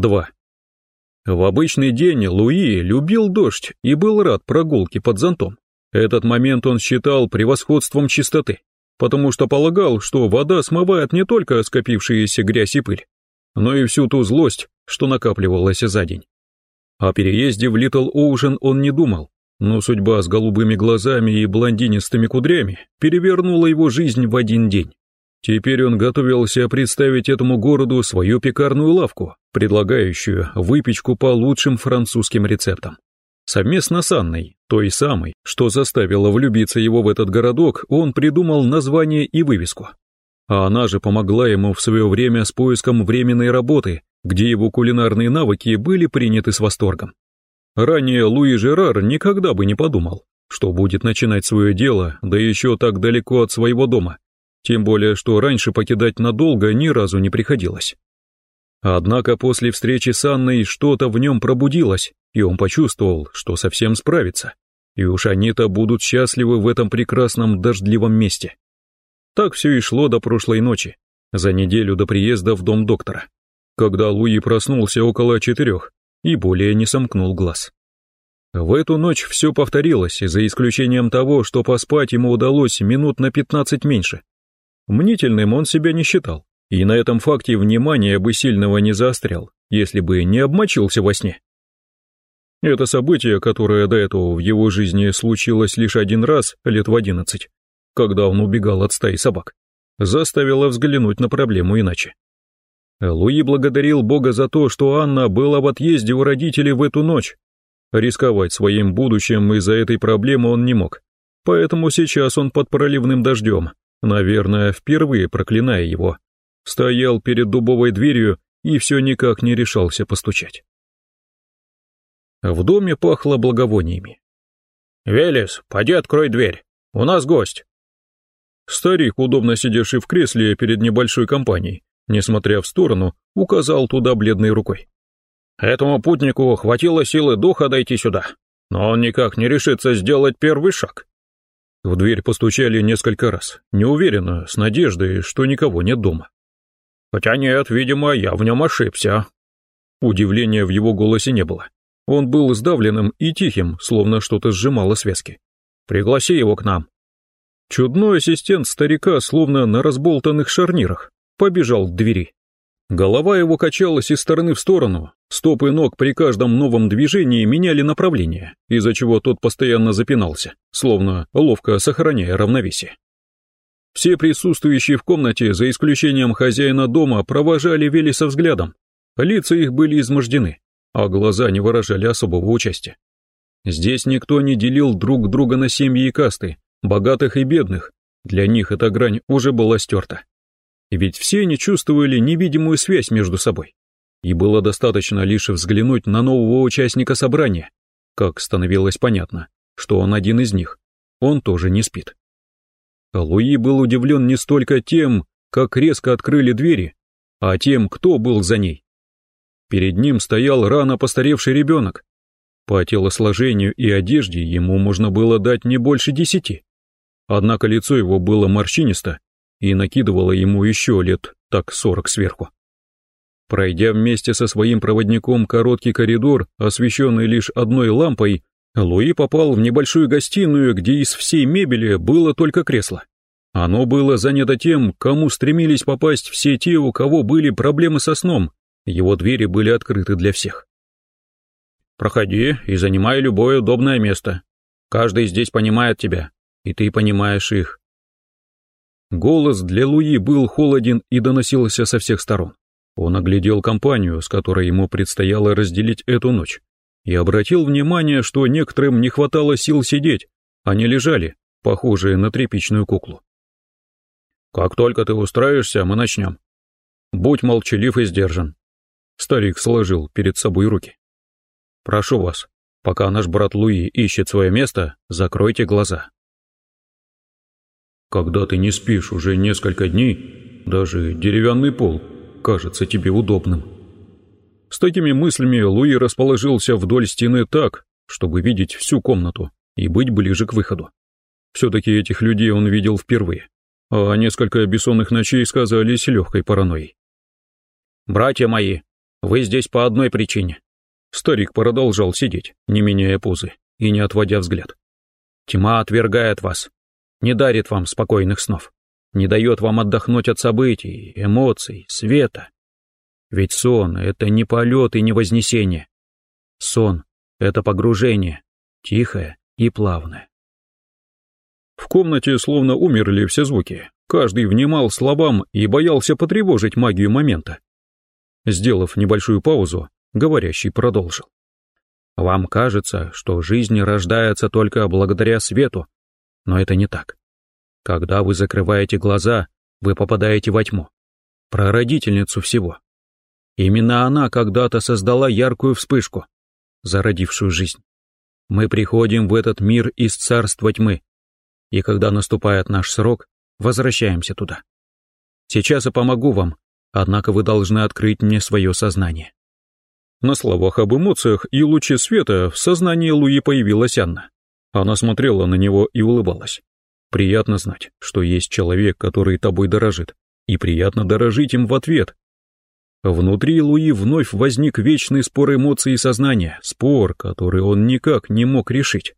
2. В обычный день Луи любил дождь и был рад прогулке под зонтом. Этот момент он считал превосходством чистоты, потому что полагал, что вода смывает не только скопившиеся грязь и пыль, но и всю ту злость, что накапливалась за день. О переезде в Литл Оушен он не думал, но судьба с голубыми глазами и блондинистыми кудрями перевернула его жизнь в один день. Теперь он готовился представить этому городу свою пекарную лавку, предлагающую выпечку по лучшим французским рецептам. Совместно с Анной, той самой, что заставила влюбиться его в этот городок, он придумал название и вывеску. А она же помогла ему в свое время с поиском временной работы, где его кулинарные навыки были приняты с восторгом. Ранее Луи Жерар никогда бы не подумал, что будет начинать свое дело, да еще так далеко от своего дома, тем более, что раньше покидать надолго ни разу не приходилось. Однако после встречи с Анной что-то в нем пробудилось, и он почувствовал, что совсем справится, и уж они-то будут счастливы в этом прекрасном дождливом месте. Так все и шло до прошлой ночи, за неделю до приезда в дом доктора, когда Луи проснулся около четырех и более не сомкнул глаз. В эту ночь все повторилось, за исключением того, что поспать ему удалось минут на пятнадцать меньше, Мнительным он себя не считал, и на этом факте внимания бы сильного не заострял, если бы не обмочился во сне. Это событие, которое до этого в его жизни случилось лишь один раз, лет в одиннадцать, когда он убегал от стаи собак, заставило взглянуть на проблему иначе. Луи благодарил Бога за то, что Анна была в отъезде у родителей в эту ночь. Рисковать своим будущим из-за этой проблемы он не мог, поэтому сейчас он под проливным дождем, наверное, впервые проклиная его, стоял перед дубовой дверью и все никак не решался постучать. В доме пахло благовониями. «Велес, поди открой дверь, у нас гость». Старик, удобно сидевший в кресле перед небольшой компанией, несмотря в сторону, указал туда бледной рукой. «Этому путнику хватило силы духа дойти сюда, но он никак не решится сделать первый шаг. В дверь постучали несколько раз, неуверенно, с надеждой, что никого нет дома. Хотя нет, видимо, я в нем ошибся. Удивления в его голосе не было. Он был сдавленным и тихим, словно что-то сжимало связки. «Пригласи его к нам». Чудной ассистент старика, словно на разболтанных шарнирах, побежал к двери. Голова его качалась из стороны в сторону, стопы ног при каждом новом движении меняли направление, из-за чего тот постоянно запинался, словно ловко сохраняя равновесие. Все присутствующие в комнате, за исключением хозяина дома, провожали Велеса взглядом. Лица их были измождены, а глаза не выражали особого участия. Здесь никто не делил друг друга на семьи и касты, богатых и бедных, для них эта грань уже была стерта. Ведь все они чувствовали невидимую связь между собой. И было достаточно лишь взглянуть на нового участника собрания, как становилось понятно, что он один из них, он тоже не спит. Луи был удивлен не столько тем, как резко открыли двери, а тем, кто был за ней. Перед ним стоял рано постаревший ребенок. По телосложению и одежде ему можно было дать не больше десяти. Однако лицо его было морщинисто и накидывала ему еще лет так сорок сверху. Пройдя вместе со своим проводником короткий коридор, освещенный лишь одной лампой, Луи попал в небольшую гостиную, где из всей мебели было только кресло. Оно было занято тем, кому стремились попасть все те, у кого были проблемы со сном, его двери были открыты для всех. «Проходи и занимай любое удобное место. Каждый здесь понимает тебя, и ты понимаешь их. Голос для Луи был холоден и доносился со всех сторон. Он оглядел компанию, с которой ему предстояло разделить эту ночь, и обратил внимание, что некоторым не хватало сил сидеть, они лежали, похожие на тряпичную куклу. «Как только ты устраиваешься, мы начнем. Будь молчалив и сдержан». Старик сложил перед собой руки. «Прошу вас, пока наш брат Луи ищет свое место, закройте глаза». Когда ты не спишь уже несколько дней, даже деревянный пол кажется тебе удобным. С такими мыслями Луи расположился вдоль стены так, чтобы видеть всю комнату и быть ближе к выходу. Все-таки этих людей он видел впервые, а несколько бессонных ночей сказались легкой паранойей. «Братья мои, Вы здесь по одной причине. Старик продолжал сидеть, не меняя позы и не отводя взгляд. Тьма отвергает вас, не дарит вам спокойных снов, не дает вам отдохнуть от событий, эмоций, света. Ведь сон — это не полет и не вознесение. Сон — это погружение, тихое и плавное. В комнате словно умерли все звуки, каждый внимал словам и боялся потревожить магию момента. Сделав небольшую паузу, говорящий продолжил. Вам кажется, что жизнь рождается только благодаря свету, но это не так. Когда вы закрываете глаза, вы попадаете во тьму, прародительницу всего. Именно она когда-то создала яркую вспышку, зародившую жизнь. Мы приходим в этот мир из царства тьмы, и когда наступает наш срок, возвращаемся туда. Сейчас я помогу вам, однако вы должны открыть мне свое сознание. На словах об эмоциях и луче света в сознании Луи появилась Анна. Она смотрела на него и улыбалась. Приятно знать, что есть человек, который тобой дорожит, и приятно дорожить им в ответ. Внутри Луи вновь возник вечный спор эмоций и сознания, спор, который он никак не мог решить.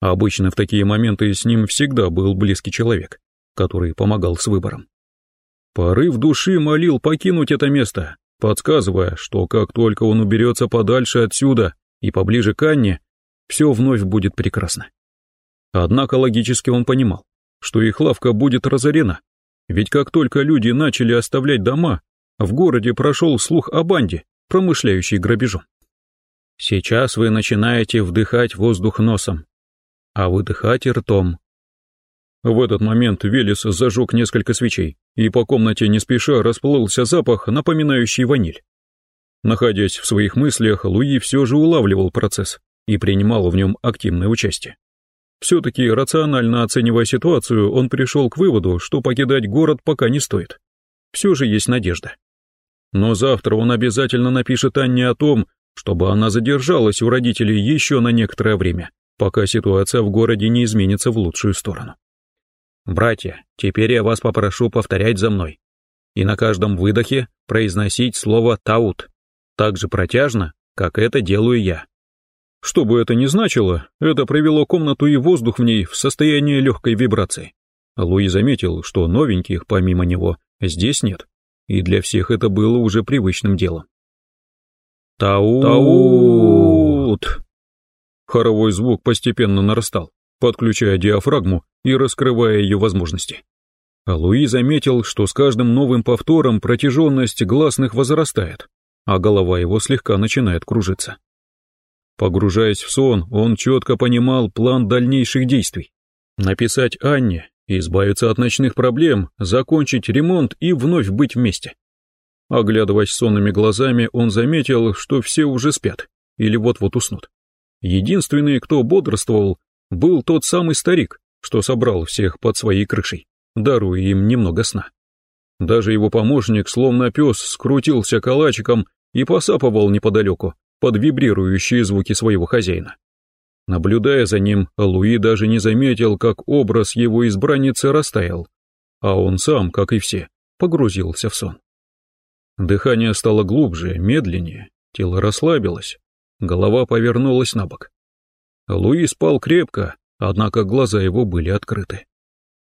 Обычно в такие моменты с ним всегда был близкий человек, который помогал с выбором. Порыв души молил покинуть это место, подсказывая, что как только он уберется подальше отсюда и поближе к Анне, все вновь будет прекрасно. Однако логически он понимал, что их лавка будет разорена, ведь как только люди начали оставлять дома, в городе прошел слух о банде, промышляющей грабежом. Сейчас вы начинаете вдыхать воздух носом, а выдыхать ртом. В этот момент Велес зажег несколько свечей, и по комнате не спеша расплылся запах, напоминающий ваниль. Находясь в своих мыслях, Луи все же улавливал процесс и принимал в нем активное участие. Все-таки, рационально оценивая ситуацию, он пришел к выводу, что покидать город пока не стоит. Все же есть надежда. Но завтра он обязательно напишет Анне о том, чтобы она задержалась у родителей еще на некоторое время, пока ситуация в городе не изменится в лучшую сторону. Братья, теперь я вас попрошу повторять за мной. И на каждом выдохе произносить слово «таут», так же протяжно, как это делаю я. Что бы это ни значило, это привело комнату и воздух в ней в состояние легкой вибрации. Луи заметил, что новеньких, помимо него, здесь нет, и для всех это было уже привычным делом. Таут! Таут! Хоровой звук постепенно нарастал подключая диафрагму и раскрывая ее возможности. Луи заметил, что с каждым новым повтором протяженность гласных возрастает, а голова его слегка начинает кружиться. Погружаясь в сон, он четко понимал план дальнейших действий. Написать Анне, избавиться от ночных проблем, закончить ремонт и вновь быть вместе. Оглядываясь сонными глазами, он заметил, что все уже спят или вот-вот уснут. Единственный, кто бодрствовал, был тот самый старик, что собрал всех под своей крышей, даруя им немного сна. Даже его помощник, словно пес, скрутился калачиком и посапывал неподалеку под вибрирующие звуки своего хозяина. Наблюдая за ним, Луи даже не заметил, как образ его избранницы растаял, а он сам, как и все, погрузился в сон. Дыхание стало глубже, медленнее, тело расслабилось, голова повернулась на бок. Луи спал крепко, однако глаза его были открыты.